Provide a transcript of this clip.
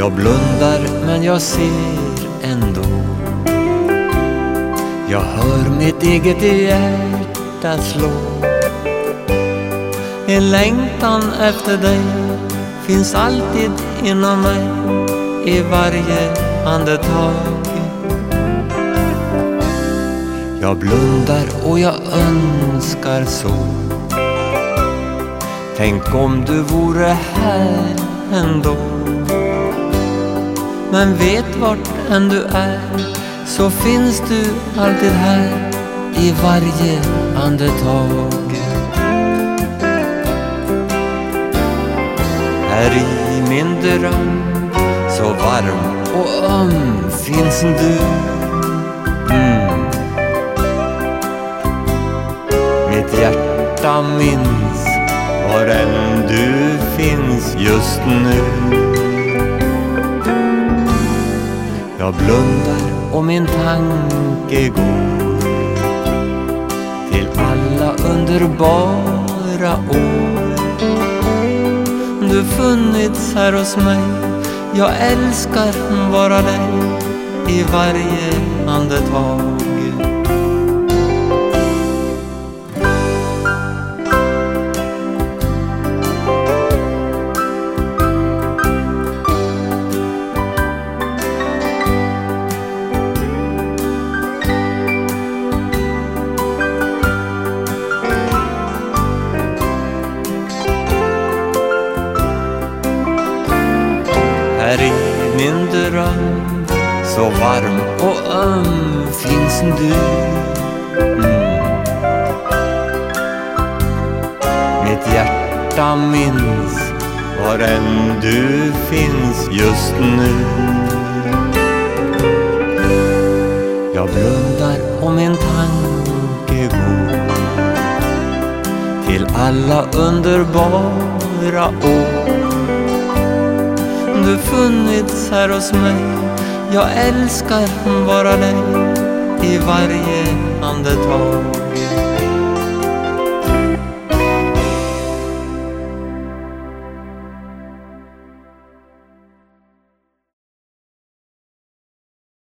Jag blundar men jag ser ändå. Jag hör mitt eget hjärta slå. En längtan efter dig finns alltid inom mig i varje andetag. Jag blundar och jag önskar så. Tänk om du vore här ändå. Men vet vart än du är så finns du alltid här i varje andetag. Här i min dröm så varm och öm finns du. Mm. Mitt hjärta minns var än du finns just nu. Jag blundar och min tanke går till alla underbara år. Du funnits här hos mig. Jag älskar bara dig i varje andetag. Här i min dröm så varm och öm finns du. Mm. Mitt hjärta minns var än du finns just nu. Jag blundar och min tanke går till alla underbara år du funnits här hos mig. Jag älskar bara dig i varje andetag.